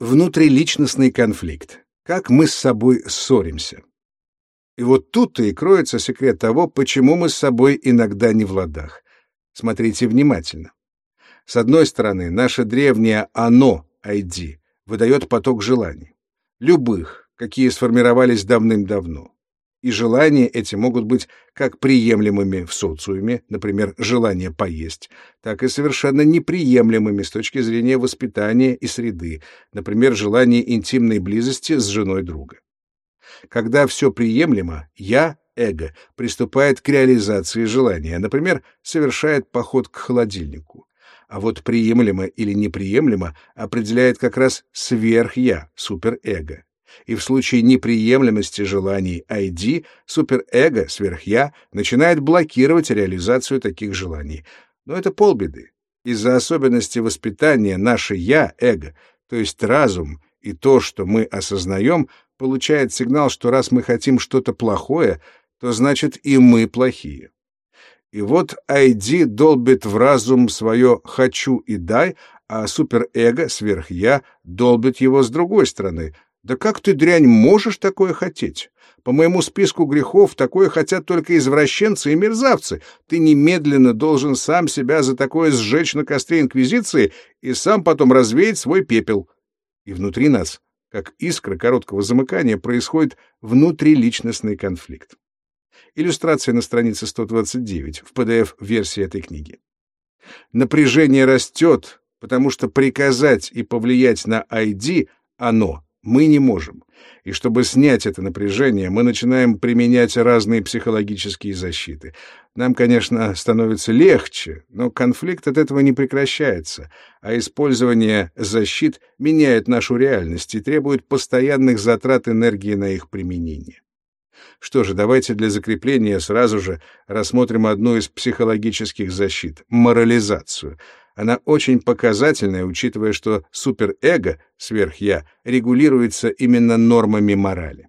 Внутриличностный конфликт. Как мы с собой ссоримся. И вот тут-то и кроется секрет того, почему мы с собой иногда не в ладах. Смотрите внимательно. С одной стороны, наше древнее «оно» ID выдает поток желаний. Любых, какие сформировались давным-давно. И желания эти могут быть как приемлемыми в социуме, например, желание поесть, так и совершенно неприемлемыми с точки зрения воспитания и среды, например, желание интимной близости с женой друга. Когда все приемлемо, я, эго, приступает к реализации желания, например, совершает поход к холодильнику. А вот приемлемо или неприемлемо определяет как раз сверх-я, суперэго. И в случае неприемлемости желаний ID суперэго, сверхя, начинает блокировать реализацию таких желаний. Но это полбеды. Из-за особенностей воспитания наше «я», эго, то есть разум и то, что мы осознаем, получает сигнал, что раз мы хотим что-то плохое, то значит и мы плохие. И вот ID долбит в разум свое «хочу» и «дай», а суперэго, сверх-я, долбит его с другой стороны — да как ты, дрянь, можешь такое хотеть? По моему списку грехов такое хотят только извращенцы и мерзавцы. Ты немедленно должен сам себя за такое сжечь на костре Инквизиции и сам потом развеять свой пепел. И внутри нас, как искра короткого замыкания, происходит внутриличностный конфликт. Иллюстрация на странице 129 в PDF-версии этой книги. Напряжение растет, потому что приказать и повлиять на ID оно мы не можем. И чтобы снять это напряжение, мы начинаем применять разные психологические защиты. Нам, конечно, становится легче, но конфликт от этого не прекращается, а использование защит меняет нашу реальность и требует постоянных затрат энергии на их применение. Что же, давайте для закрепления сразу же рассмотрим одну из психологических защит — морализацию — она очень показательная, учитывая, что суперэго, сверх-я, регулируется именно нормами морали.